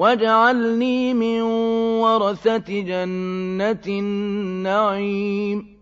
وَاجْعَلْنِي مِن وَرَثَةِ جَنَّةِ النَّعِيمِ.